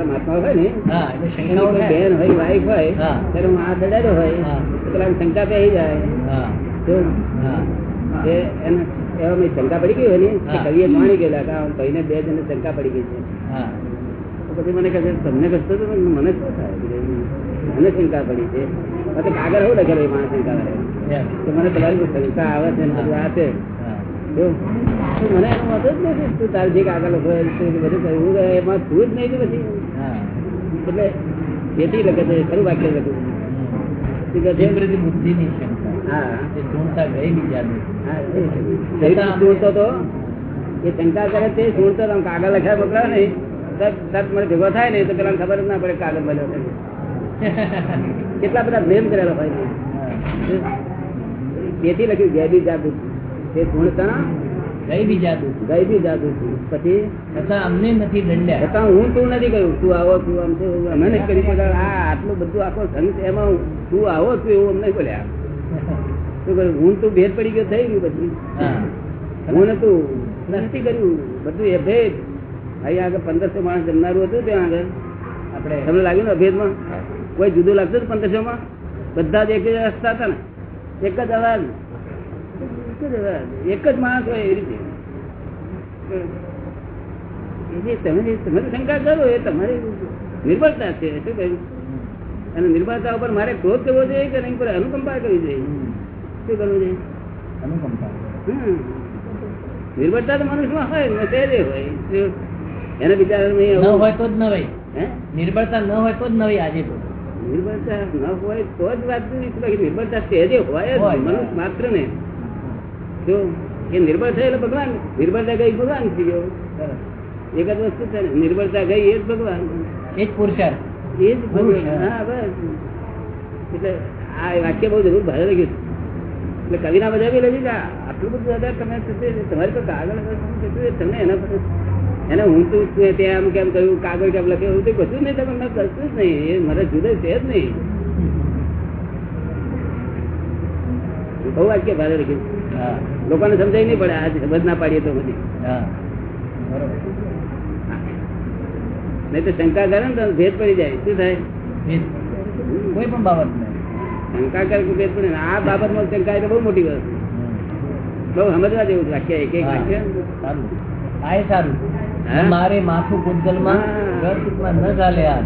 આપડા મહાત્મા હોય ને. બેન હોય વાઈફ હોય ત્યારે હું હાથ અડાડ્યો હોય પેલા શંકા પેહી જાય. હા. જો હા. એ એને એવા મેં શંકા પડી ગઈ હોય ને કવિએ માણી ગયેલા કે ભાઈને બે જણ શંકા પડી ગઈ છે. પછી મને કહે છે, તમને કશો તો મને શું થાય? મને શંકા પડી છે. કાગળ હું લખેલો માણસ શંકા કરે. મને તમારી શંકા આવે છે આ છે. મને એનો મત જ નથી તું તારું જે કાગળ લખો બધું કહ્યું એમાં તું જ નહીં પછી. એટલે ખેતી લખે છે ખરું વાક્ય લખું શું કહે છે? વિપરીત બુદ્ધિની શંકા. હા. એ સુણતા ગઈ બીજા દે હા, એ જૈન સુણતો તો એ શંકા કરે તે સુણતો તો. કાગળ લખ્યા મોકલા નહીં. તરત તરત મને ભેગો થાય ને તો પેલા ખબર જ ના પડે કાગળ બન્યો કેટલા બધા પ્રેમ કરેલા હોય તેથી લખ્યું ગેબી જાદુ ગુણ તણા ગઈ બીજા દે જાદુ પછી છતાં અમને નથી દંડ્યા. છતાં હું તું નથી કહ્યું તું આવો તું આમ છે અમે નહીં કરી આ આટલું બધું આખો સંત એમાં તું આવો તું એવું અમને બોલ્યા. શું કહ્યું હું તું ભેદ પડી ગયો થઈ ગયું પછી હું. નતું નથી કર્યું. બધું એ ભેદ. અહીંયા આગળ પંદરસો માણસ જમનારું હતું ત્યાં આગળ. આપણે તમને લાગ્યું ને અભેદમાં? કોઈ જુદું લાગતું પંદરસો માં? બધા જ એક જ રસ્તા હતા ને. એક જ અવાજ. એક જ એક જ માણસ હોય એવી રીતે. જે તમે તમે શંકા કરો એ તમારી નિર્ભરતા છે શું કહ્યું? અને નિર્ભરતા ઉપર મારે ક્રોધ કરવો જોઈએ કે નહીં? પર અનુકંપા કરવી જોઈએ? શું કરવું જોઈએ? અનુકંપા. નિર્ભરતા તો મનુષ્યમાં હોય ને સહેજે હોય એને બિચારા ન હોય તો જ નવાઈ હે? નિર્ભરતા ન હોય તો જ નવાઈ આજે તો. નિર્ભરતા ન હોય તો જ વાત નિર્ભરતા સહેજે હોય જ હોય. મનુષ્ય માત્ર ને જો એ નિર્ભર થાય એટલે ભગવાન. નિર્બળતા ગઈ ભગવાન થઈ ગયો એક જ વસ્તુ છે ને નિર્ભરતા ગઈ એ જ ભગવાન. એ જ પુરુષાર્થ. એ જ ભગવાન. હા બસ. એટલે આ વાક્ય બહુ જરૂર ભારે લાગ્યું. એટલે કવિના બધા બી લઈ આટલું બધું આધાર તમે તમારે પર કાગળ તમને એના પર એને હું તું છું? ત્યાં આમ કેમ કહ્યું? કાગળ કેમ લખ્યું એવું તો કશું જ નહીં તમે કશું જ નહીં. એ મારા જુદા છે જ નહીં. બહુ વાક્ય ભારે લખ્યું. લોકોને સમજાય નહીં પડે આજે સમજ ના પાડીએ તો બધી નહીં તો શંકા કરે ને તો ભેદ પડી જાય. શું થાય? કોઈ પણ બાબત શંકા કરે કે ભેદ પડે આ બાબતમાં શંકા એ બહુ મોટી વસ્તુ બહુ સમજવા જેવું વાક્ય એક એક વાક્ય. સારું. આ એ સારું? મારે માથું કુંદલમાં ન ચાલે આ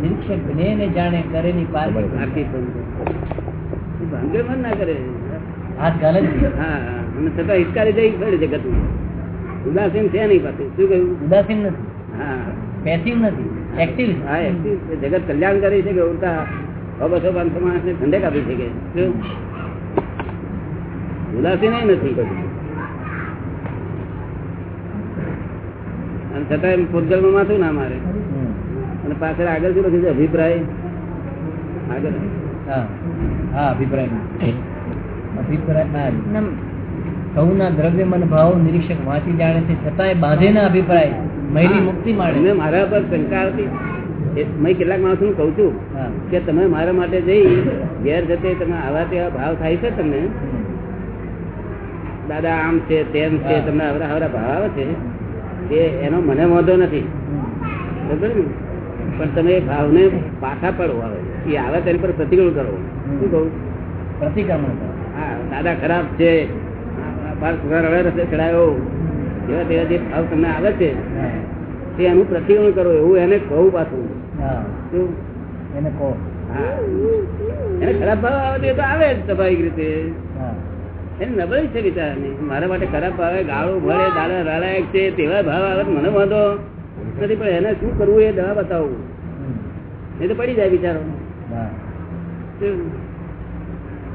નિરીક્ષક ને જાણે કરેની પાર આખી ભાંગે મન ના કરે. છતાં હિતકારી જઈ પડે જગતમાં ઉદાસીન છે નહીં પાસે શું કહ્યું? ઉદાસીન નથી. હા. પેસિવ નથી. એક્ટિવ હા active જગત કલ્યાણ કરે છે કે ઉલટા બસો પાંચસો માણસ ને ઠંડક આપી છે કે? ઉદાસીન નથી અને છતાં એમ પૂતગલમાં માથું ના મારે. અને પાછળ આગળ શું લખ્યું છે? અભિપ્રાય. આગળ. હા. હા અભિપ્રાય. અભિપ્રાય સૌના દ્રવ્ય ભાવ નિરીક્ષક વાંચી જાણે છે. છતાંય બાંધેના અભિપ્રાય મહિલી મુક્તિ મને મારા પર શંકા આવતી મેં કેટલાક માણસો કઉ છું હા. કે તમે મારા માટે જઈ ઘેર જતે તમે આવા તેવા ભાવ થાય છે તમને? દાદા આમ છે તેમ છે તમને હવરા હવરા ભાવ આવે છે. એ એનો મને વાંધો નથી. બરાબર ને? પણ તમે ભાવને પાછા પડો આવે એ આવે તેની પર પ્રતિક્રમણ કરો. શું કહું? પ્રતિક્રમણ હા દાદા ખરાબ છે. બાર રસ્તે ચડાયો. એવા તેવા જે ભાવ તમને આવે છે તે એનું પ્રતિક્રમણ કરો. એવું એને કહું પાછું. શું? એને કહો. એને ખરાબ ભાવ આવે તો આવે જ સ્વાભાવિક રીતે. એને નબળી છે બિચારાની. મારા માટે ખરાબ ભાવે ગાળો ભરે દાદા રાલાયક છે તેવા ભાવ આવે મને વાંધો. નથી પણ એને શું કરવું એ દવા બતાવવું હમ. એ તો પડી જાય બિચારો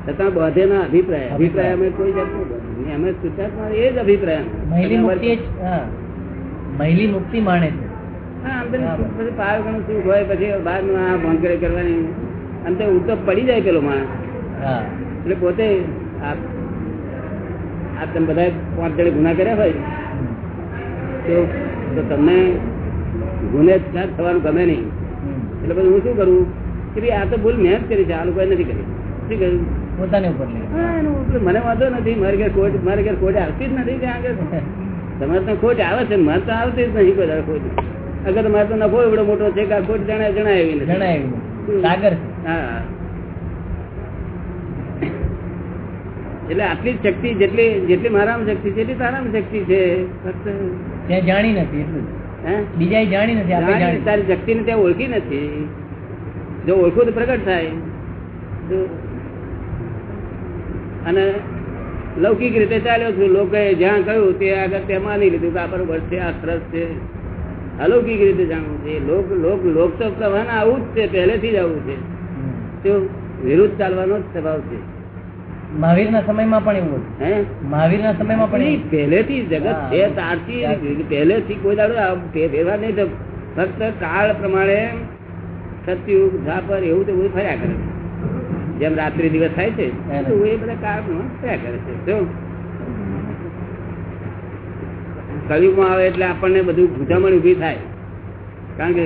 છતાં બધે ના અભિપ્રાય. અભિપ્રાય અમે કોઈ જાતનો અમે શુદ્ધાત્મા એ જ અભિપ્રાય મહિલી મુક્તિ એ જ હા. મહિલી મુક્તિ માણે છે. હા પેલું સુખ પછી પાર ઘણું સુખ હોય પછી બહારનું આ ભોંકરે કરવાની. આમ તો ઉલટો પડી જાય પેલો માણસ. એટલે પોતે આ તમે બધા પાંચ જણે ગુના કર્યા હોય તો તમને ગુનેગાર થવાનું ગમે નહીં. એટલે પછી હું શું કરું? કે ભાઈ આ તો ભૂલ મેં જ કરી છે આ લોકોએ નથી કરી. શું કર્યું પોતાને ઉપર હા, મને વાંધો નથી મારે ઘેર ખોટ મારે ઘેર ખોટ આવતી જ નથી ત્યાં આગળ. તમારે તો ખોટ આવે છે મારે તો આવતી જ નહીં કોઈ ખોટ. અગર મારે તો નફો એવડો મોટો છે કે આ ખોટ જણાય જણાય નથી. જણાય સાગર હા. એટલે આટલી જ શક્તિ જેટલી જેટલી મારામાં શક્તિ છે એટલી તારામાં શક્તિ છે. ફક્ત ત્યાં જાણી નથી એટલું જ. હે? બીજાએ જાણી નથી તારી શક્તિ ને ત્યાં ઓળખી નથી. જો ઓળખું તો પ્રગટ થાય. અને લૌકિક રીતે ચાલ્યો છું. લોકોએ જ્યાં કહ્યું તે આગળ તે માની લીધું. કે આ બરોબર છે આ સરસ છે. અલૌકિક રીતે જાણવું છે. લોક લોક લોક તો પ્રવાહ આવું જ છે. પહેલેથી જ આવું છે. તો વિરુદ્ધ ચાલવાનો જ સ્વભાવ છે. મહાવીરના સમયમાં પણ એવું હતું. ના મહાવીરના સમયમાં પણ પહેલેથી જગત છે તારથી પહેલેથી કોઈ દાડો ફેરવા નહીં તો ફક્ત કાળ પ્રમાણે સત્યુગ ઝાપર એવું તો બધું ફર્યા કરે છે. જેમ રાત્રિ દિવસ થાય છે તો એ બધા કાળ પ્રમાણે ફર્યા કરે છે. જો કળિયુગમાં આવે એટલે આપણને બધું ગુજામણ ઊભી થાય. કારણ કે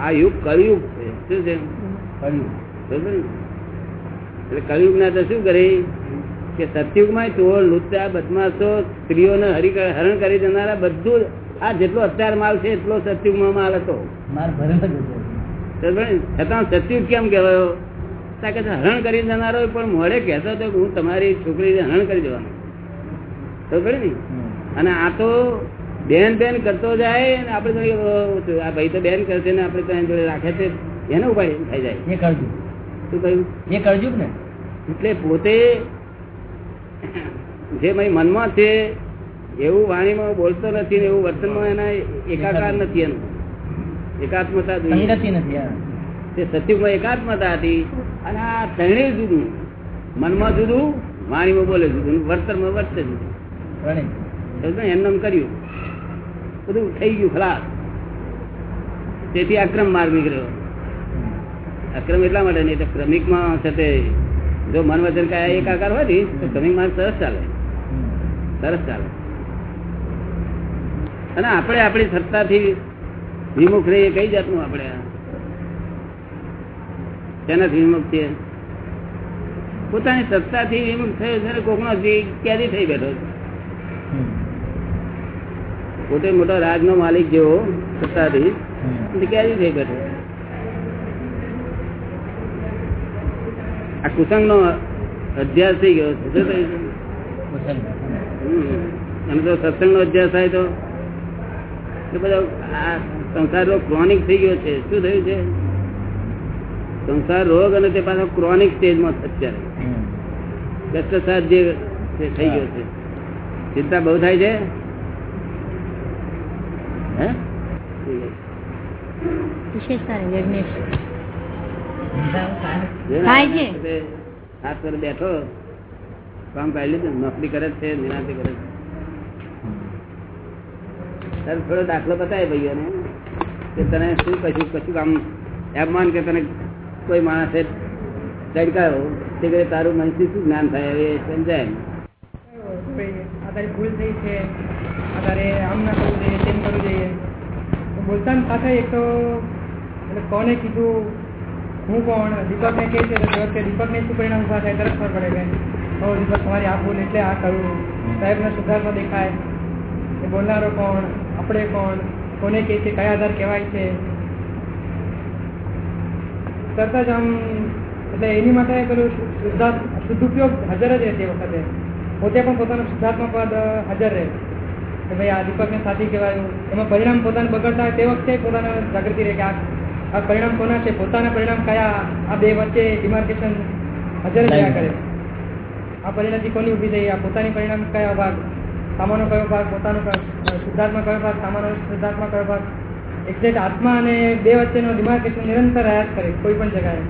આ યુગ કળિયુગ છે. શું છે? કળિયુગ. બરોબર ને? એટલે કળિયુગ ના તો શું કરે? કે સતયુગમાં ચોર લુચ્ચા બદમાશો સ્ત્રીઓને હરી હરણ કરી દેનારા બધું આ જેટલો અત્યાર માલ છે એટલો સતયુગમાં માલ હતો ને? છતાં સતયુગ કેમ કહેવાયો? કે હરણ કરી દેનારો પણ મોડે કહેતો હતો કે હું તમારી છોકરીને હરણ કરી દેવાનો. બરોબર ને અને આ તો બેન બેન કરતો જાય અને આપણે તો આ ભાઈ તો બેન કરશે ને આપણે તો જોડે રાખે છે એનો ઉપાય થઈ જાય. એ કરજું. શું કહ્યું એ કરજું ને. એટલે પોતે જે મનમાં છે એવું વાણીમાં બોલતો નથી ને એવું વર્તનમાં એના એકાકાર નથી એનું. એકાત્મતા તે સત્યુગમાં એકાત્મતા હતી અને આ ત્રણેય જુદું. મનમાં જુદું વાણીમાં બોલે જુદું વર્તનમાં વર્તે જુદું? એમને કર્યું. બધું થઈ ગયું ખલાસ. તેથી અક્રમ માર્ગ નીકળ્યો. અક્રમ એટલા માટે નહીં તો ક્રમિકમાં છે તે જો મન વચન કાયા એકાકાર હોય ને તો ક્રમિક માર્ગ સરસ ચાલે. સરસ ચાલે. અને આપણે આપણી સત્તાથી વિમુખ રહીએ કઈ જાતનું આપણે? તેનાથી વિમુખ છીએ? પોતાની સત્તાથી વિમુખ થયો છે કોકનો કેદી થઈ બેઠો છે. પોતે મોટો રાજનો માલિક જેવો સત્તાથી ક્યારે થઈ બેઠો આ કુસંગ નો અધ્યાસ થઈ ગયો. અને જો સત્સંગ નો અધ્યાસ થાય તો એ બધો આ સંસાર રોગ ક્રોનિક થઈ ગયો છે. શું થયું છે? સંસાર રોગ અને તે પાછો ક્રોનિક સ્ટેજમાં અત્યારે. ભ્રષ્ટાચાર જે થઈ ગયો છે. ચિંતા બહુ થાય છે? હે? વિશેષતા બેઠો. કામ કાઢી લીધું નોકરી કરે છે નિરાંતે કરે છે. થોડો દાખલો બતાવે ભાઈઓને કે તને શું કશું કશું કામ એમ માન કે તને કોઈ માણસે ચડકાયો તે કરે તારું મનથી શું જ્ઞાન થાય એ સમજાય ભૂલ થઈ છે અત્યારે આમ ના કરવું જોઈએ તેમ કરવું જોઈએ. તો બોલતા સાથે એક તો કોને કીધું હું દીપકને કહે છે તો તરત દીપકને શું પરિણામ ઊભા થાય તરત ખબર પડે કે હો દીપક, તમારી આ ભૂલ એટલે આ કરવું. સાહેબને સુધારમાં દેખાય. એ બોલનારો કોણ? આપણે કોણ? કોને કહે છે? કયા આધાર કહેવાય છે? તરત જ આમ, એટલે એની માટે પેલું શુદ્ધાર્થ શુદ્ધુપયોગ હાજર જ રહે તે વખતે. પોતે પણ પોતાનું શુદ્ધાત્મક પદ હાજર રહે. કે ભાઈ આ દીપકને સાથી કહેવાયું. એમાં પરિણામ પોતાને બગડતા તે વખતે પોતાને જાગૃતિ રહે કે આ આ પરિણામ કોના છે? પોતાના પરિણામ કયા? આ બે વચ્ચે ડિમાર્કેશન હાજર રહ્યા કરે. આ પરિણતિ કોની ઊભી થઈ? આ પોતાની પરિણામ કયા ભાગ? સામાનો કયો ભાગ? પોતાનો શુદ્ધાત્મા કયો ભાગ? સામાનો શુદ્ધાત્મા કયો ભાગ? એક્ઝેક્ટ આત્મા અને બે વચ્ચેનો ડિમાર્કેશન નિરંતર રહ્યા જ કરે કોઈ પણ જગાએ